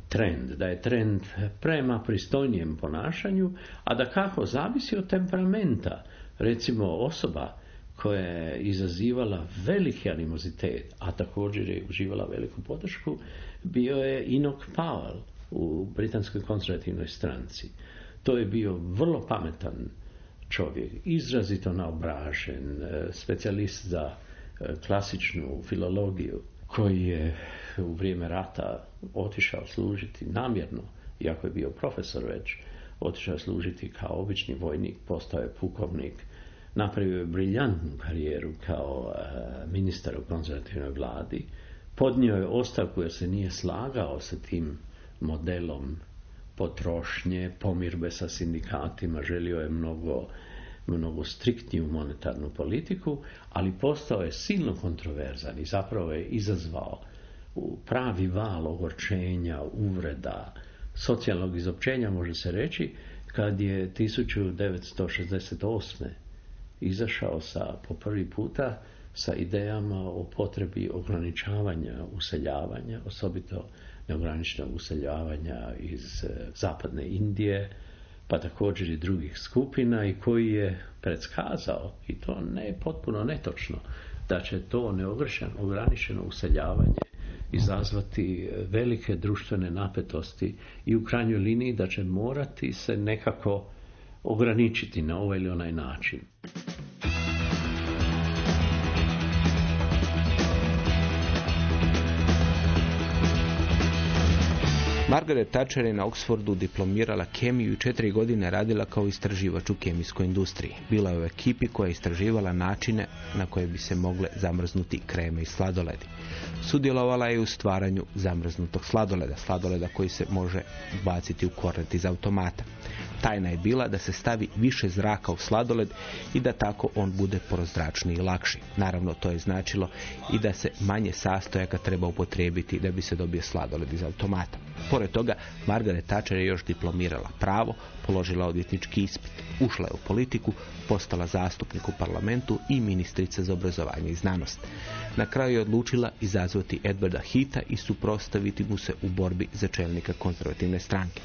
trend, da je trend prema pristojnijem ponašanju, a da kako zavisi od temperamenta. Recimo osoba koja je izazivala veliki animozitet, a također je uživala veliku podršku, bio je Enoch Powell u britanskoj konzervativnoj stranci. To je bio vrlo pametan čovjek, izrazito naobražen, specijalist za klasičnu filologiju, koji je u vrijeme rata otišao služiti namjerno, iako je bio profesor već, otišao služiti kao obični vojnik, postao je pukovnik, napravio je briljantnu karijeru kao ministar u konzervativnoj vladi, podnio je ostavku jer se nije slagao sa tim modelom potrošnje, pomirbe sa sindikatima, želio je mnogo, mnogo striktniju monetarnu politiku, ali postao je silno kontroverzan i zapravo je izazvao pravi val ogorčenja, uvreda, socijalnog izopćenja može se reći, kad je 1968. izašao sa, po prvi puta sa idejama o potrebi ograničavanja useljavanja, osobito neograničenog useljavanja iz zapadne Indije, pa također i drugih skupina i koji je predskazao, i to ne potpuno netočno, da će to neograničeno useljavanje izazvati velike društvene napetosti i u krajnjoj liniji da će morati se nekako ograničiti na ovaj ili onaj način. Margaret Thatcher je na Oxfordu diplomirala kemiju i četiri godine radila kao istraživač u kemijskoj industriji. Bila je u ekipi koja je istraživala načine na koje bi se mogle zamrznuti kreme i sladoledi. Sudjelovala je u stvaranju zamrznutog sladoleda, sladoleda koji se može baciti u kornet iz automata. Tajna je bila da se stavi više zraka u sladoled i da tako on bude prozračniji i lakši. Naravno, to je značilo i da se manje sastojaka treba upotrijebiti da bi se dobio sladoled iz automata. Pored toga, Margaret Thatcher je još diplomirala pravo, položila odvjetnički ispit, ušla je u politiku, postala zastupnik u parlamentu i ministrica za obrazovanje i znanost. Na kraju je odlučila izazvati Edwarda Hita i suprostaviti mu se u borbi za čelnika konzervativne stranke.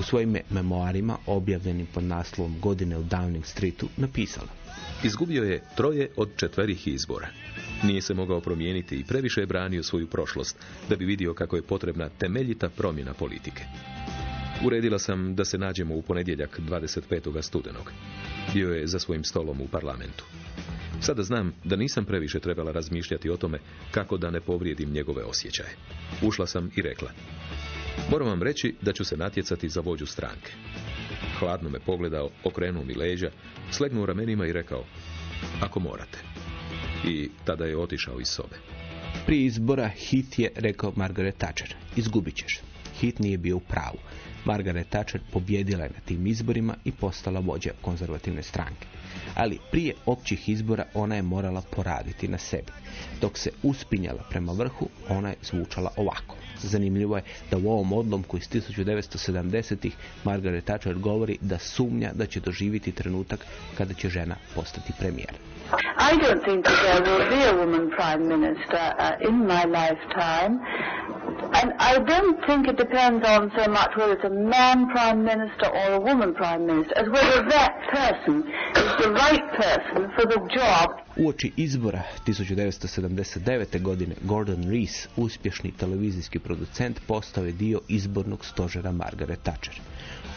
U svojim memoarima, objavljenim pod naslovom Godine u Downing Streetu, napisala Izgubio je troje od četverih izbora. Nije se mogao promijeniti i previše je branio svoju prošlost da bi vidio kako je potrebna temeljita promjena politike. Uredila sam da se nađemo u ponedjeljak 25. studenog. Bio je za svojim stolom u parlamentu. Sada znam da nisam previše trebala razmišljati o tome kako da ne povrijedim njegove osjećaje. Ušla sam i rekla. Moram vam reći da ću se natjecati za vođu stranke. Hladno me pogledao, okrenuo mi leđa, slegnuo ramenima i rekao, ako morate. I tada je otišao iz sobe. Prije izbora Hit je rekao Margaret Thatcher, izgubit ćeš. Hit nije bio u pravu. Margaret Thatcher pobjedila je na tim izborima i postala vođa konzervativne stranke. Ali prije općih izbora ona je morala poraditi na sebi. Dok se uspinjala prema vrhu, ona je zvučala ovako. Zanimljivo je da u ovom odlomku iz 1970-ih Margaret Thatcher govori da sumnja da će doživjeti trenutak kada će žena postati premijer. I don't think that there will be a woman prime minister uh, in my lifetime. And I don't think it depends on so much whether it's a man prime minister or a woman prime minister, as whether that person is the right person for the job. Uoči izbora 1979. godine Gordon Rees, uspješni televizijski producent, postao je dio izbornog stožera Margaret Thatcher.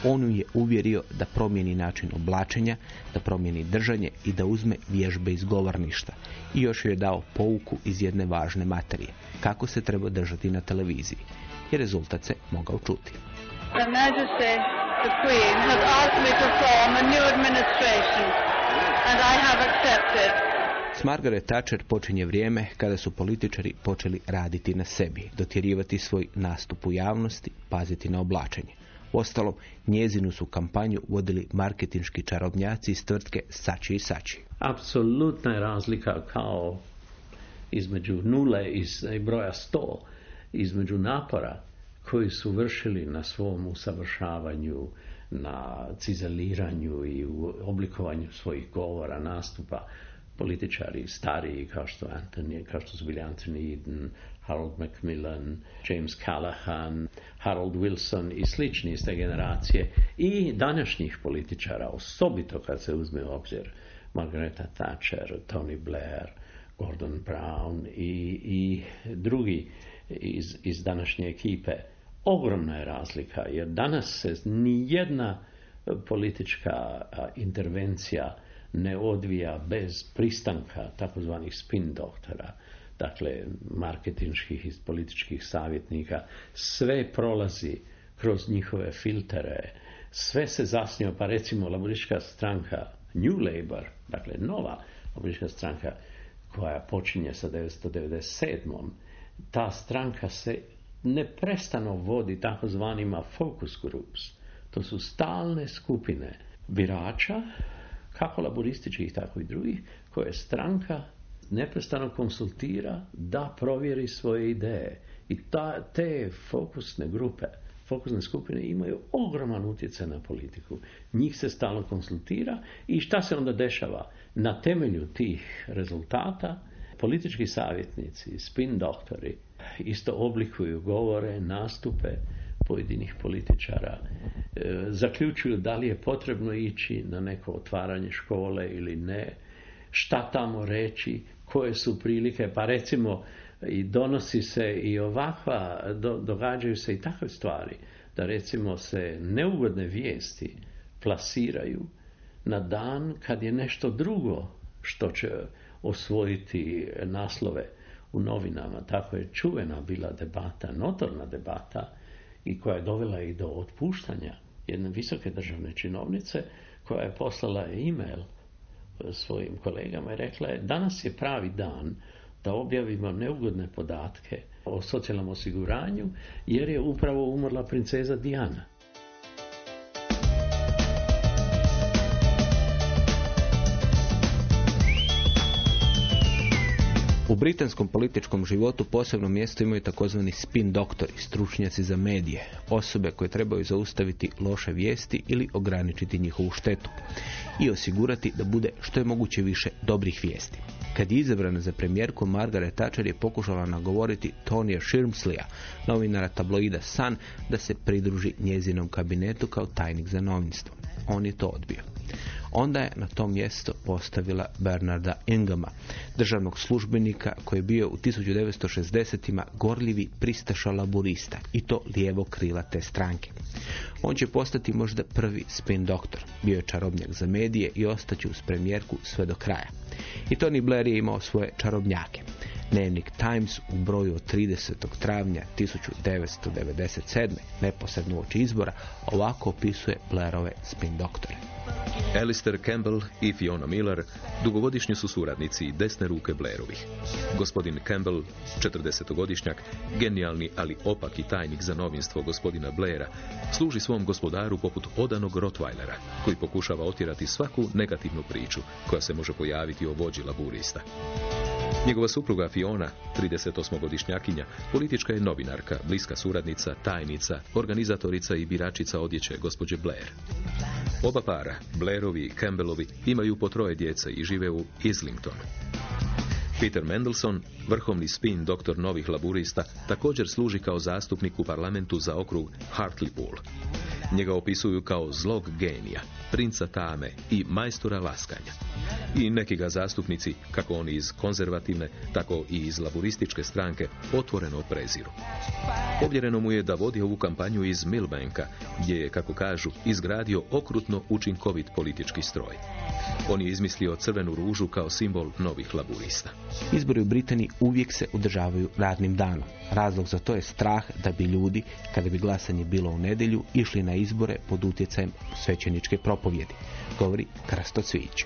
On ju je uvjerio da promijeni način oblačenja, da promijeni držanje i da uzme vježbe iz govorništa. I još joj je dao pouku iz jedne važne materije, kako se treba držati na televiziji. I rezultat se mogao čuti. Her Majesty the Queen has asked me to form a new administration, and I have accepted. S Margaret Thatcher počinje vrijeme kada su političari počeli raditi na sebi, dotjerivati svoj nastup u javnosti, paziti na oblačenje. Uostalom, njezinu su kampanju vodili marketinški čarobnjaci iz tvrtke Sači i Sači. Apsolutna je razlika kao između nule i broja sto, između napora koji su vršili na svom usavršavanju, na cizeliranju i u oblikovanju svojih govora, nastupa, političari stariji kao što Anthony, kao što su bili Anthony Eden, Harold Macmillan, James Callahan, Harold Wilson i slični iz te generacije i današnjih političara, osobito kad se uzme u obzir Margareta Thatcher, Tony Blair, Gordon Brown i, i drugi iz, iz današnje ekipe. Ogromna je razlika jer danas se ni jedna politička intervencija ne odvija bez pristanka takozvanih spin doktora, dakle marketinških i političkih savjetnika, sve prolazi kroz njihove filtere, sve se zasnio, pa recimo laboristička stranka New Labour, dakle nova laboristička stranka koja počinje sa 1997. Ta stranka se neprestano vodi takozvanima focus groups. To su stalne skupine birača kako laborističkih, tako i drugih, koje stranka neprestano konsultira da provjeri svoje ideje. I ta, te fokusne grupe, fokusne skupine imaju ogroman utjecaj na politiku. Njih se stalno konsultira i šta se onda dešava? Na temelju tih rezultata politički savjetnici, spin doktori isto oblikuju govore, nastupe, pojedinih političara e, zaključuju da li je potrebno ići na neko otvaranje škole ili ne, šta tamo reći, koje su prilike, pa recimo i donosi se i ovakva, događaju se i takve stvari, da recimo se neugodne vijesti plasiraju na dan kad je nešto drugo što će osvojiti naslove u novinama. Tako je čuvena bila debata, notorna debata i koja je dovela i do otpuštanja jedne visoke državne činovnice koja je poslala e-mail svojim kolegama i rekla je danas je pravi dan da objavimo neugodne podatke o socijalnom osiguranju jer je upravo umrla princeza Diana. U britanskom političkom životu posebno mjesto imaju takozvani spin doktori, stručnjaci za medije, osobe koje trebaju zaustaviti loše vijesti ili ograničiti njihovu štetu i osigurati da bude što je moguće više dobrih vijesti. Kad je izabrana za premijerku, Margaret Thatcher je pokušala nagovoriti Tonija Shirmsleya, novinara tabloida Sun, da se pridruži njezinom kabinetu kao tajnik za novinstvo. On je to odbio. Onda je na to mjesto postavila Bernarda Ingama, državnog službenika koji je bio u 1960-ima gorljivi pristaša laburista i to lijevo krila te stranke. On će postati možda prvi spin doktor. Bio je čarobnjak za medije i ostaće uz premijerku sve do kraja. I Tony Blair je imao svoje čarobnjake. Dnevnik Times u broju od 30. travnja 1997. neposredno uoči izbora ovako opisuje Blairove spin doktore. Alistair Campbell i Fiona Miller dugovodišnji su suradnici desne ruke Blairovih. Gospodin Campbell, 40-godišnjak, genijalni ali opaki tajnik za novinstvo gospodina Blaira, služi svom gospodaru poput odanog Rottweilera, koji pokušava otjerati svaku negativnu priču koja se može pojaviti o vođi laburista. Njegova supruga Fiona, 38-godišnjakinja, politička je novinarka, bliska suradnica, tajnica, organizatorica i biračica odjeće gospođe Blair. Oba para, Blairovi i Campbellovi, imaju po troje djece i žive u Islingtonu. Peter Mendelssohn, vrhovni spin doktor novih laburista, također služi kao zastupnik u parlamentu za okrug Hartlepool. Njega opisuju kao zlog genija, princa tame i majstora laskanja. I neki ga zastupnici, kako oni iz konzervativne, tako i iz laburističke stranke, otvoreno preziru. Povjereno mu je da vodi ovu kampanju iz Milbanka, gdje je, kako kažu, izgradio okrutno učinkovit politički stroj. On je izmislio crvenu ružu kao simbol novih laburista. Izbori u Britaniji uvijek se održavaju radnim danom. Razlog za to je strah da bi ljudi, kada bi glasanje bilo u nedjelju, išli na izbore pod utjecajem svećeničke propovjedi, govori Krasto Cvić.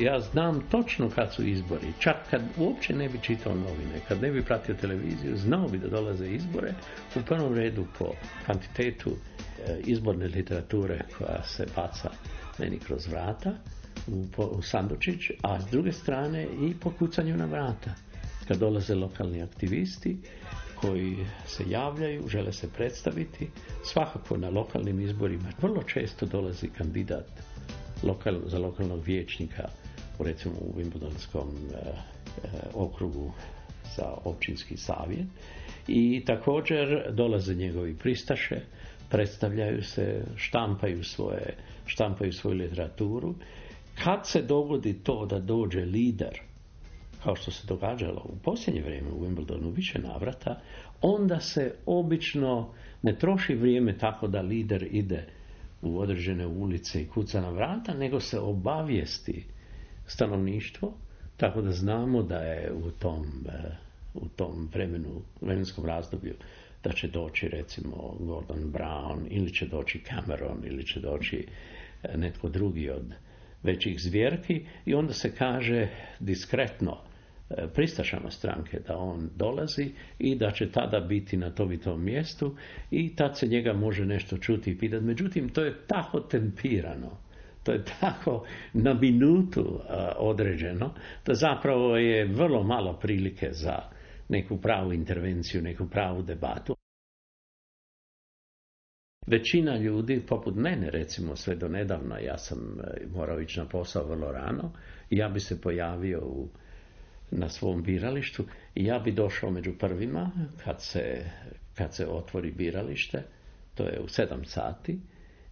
Ja znam točno kad su izbori. Čak kad uopće ne bi čitao novine, kad ne bi pratio televiziju, znao bi da dolaze izbore. U prvom redu po kvantitetu e, izborne literature koja se baca meni kroz vrata u sandučić, a s druge strane i po kucanju na vrata. Kad dolaze lokalni aktivisti koji se javljaju, žele se predstaviti, svakako na lokalnim izborima vrlo često dolazi kandidat lokal, za lokalnog vijećnika u recimo u Wimbledonskom e, okrugu za općinski savjet i također dolaze njegovi pristaše, predstavljaju se, štampaju svoje, štampaju svoju literaturu. Kad se dogodi to da dođe lider, kao što se događalo u posljednje vrijeme u Wimbledonu više navrata, onda se obično ne troši vrijeme tako da lider ide u određene ulice i kuca na vrata, nego se obavijesti stanovništvo, tako da znamo da je u tom, e, u tom vremenu, vremenskom razdoblju da će doći recimo Gordon Brown ili će doći Cameron ili će doći e, netko drugi od većih zvjerki i onda se kaže diskretno pristašama stranke da on dolazi i da će tada biti na tom i tom mjestu i tad se njega može nešto čuti i pitati. Međutim, to je tako tempirano, to je tako na minutu određeno, da zapravo je vrlo malo prilike za neku pravu intervenciju, neku pravu debatu. Većina ljudi, poput mene recimo sve do nedavno, ja sam e, morao ići na posao vrlo rano ja bi se pojavio u, na svom biralištu ja bi došao među prvima kad se, kad se otvori biralište, to je u sedam sati,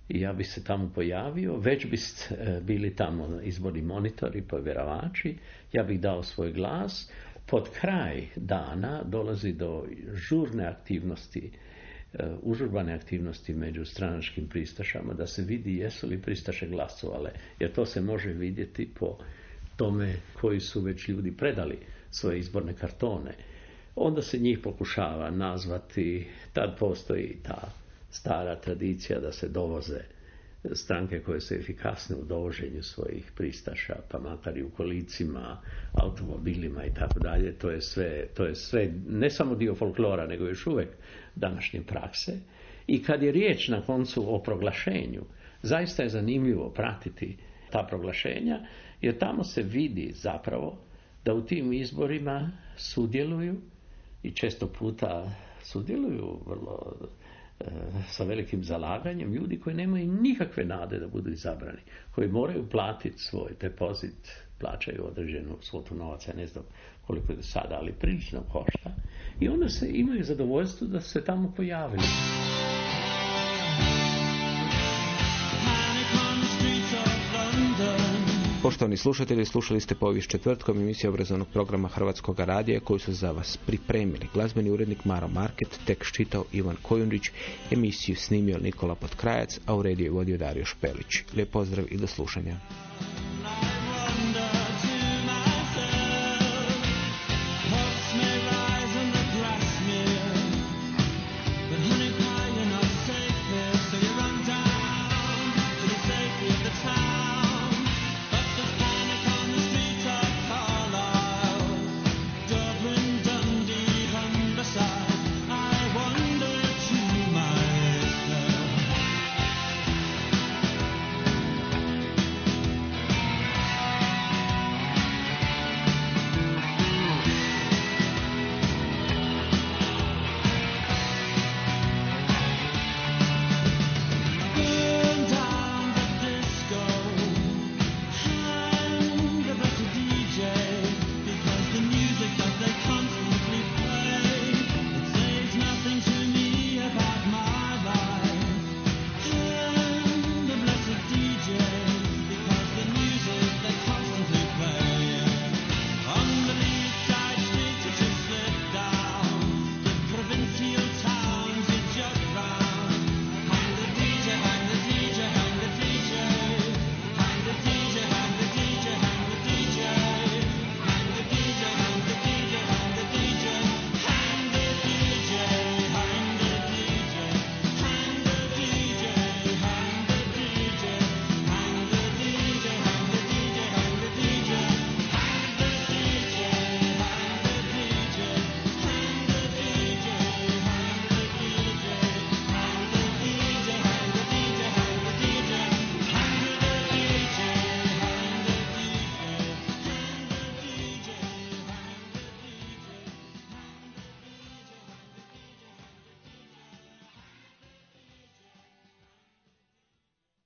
i ja bi se tamo pojavio, već bi e, bili tamo izborni monitori, povjeravači, ja bih dao svoj glas, pod kraj dana dolazi do žurne aktivnosti E, užurbane aktivnosti među stranačkim pristašama, da se vidi jesu li pristaše glasovale, jer to se može vidjeti po tome koji su već ljudi predali svoje izborne kartone. Onda se njih pokušava nazvati, tad postoji ta stara tradicija da se dovoze stranke koje su efikasne u dovoženju svojih pristaša, pa makar i u kolicima, automobilima i tako dalje, to je sve, to je sve ne samo dio folklora, nego još uvijek današnje prakse. I kad je riječ na koncu o proglašenju, zaista je zanimljivo pratiti ta proglašenja, jer tamo se vidi zapravo da u tim izborima sudjeluju i često puta sudjeluju vrlo e, sa velikim zalaganjem ljudi koji nemaju nikakve nade da budu izabrani, koji moraju platiti svoj depozit, plaćaju određenu svotu novaca, ne znam koliko je sada, ali prilično košta. I onda se imaju zadovoljstvo da se tamo pojavili. Poštovani slušatelji, slušali ste povijest četvrtkom emisije obrazovnog programa Hrvatskog radija koju su za vas pripremili. Glazbeni urednik Maro Market, tek čitao Ivan Kojundić, emisiju snimio Nikola Potkrajac, a u rediju je vodio Dario Špelić. Lijep pozdrav i do slušanja.